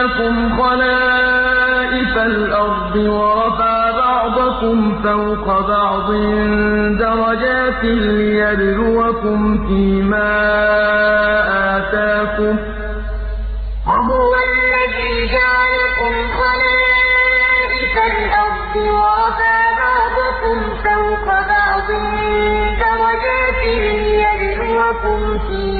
جَعَلَكُمْ خَلَائِفَ الْأَرْضِ وَرَفَعَ بَعْضَكُمْ فَوْقَ بَعْضٍ دَرَجَاتٍ لِّيَبْلُوَكُمْ فِي مَا آتَاكُمْ ۗ وَهُوَ الَّذِي جَعَلَكُمْ خَلَائِفَ الْأَرْضِ وَرَفَعَ بَعْضَكُمْ فَوْقَ بَعْضٍ دَرَجَاتٍ لِّيَبْلُوَكُمْ فِي مَا آتَاكُمْ ۗ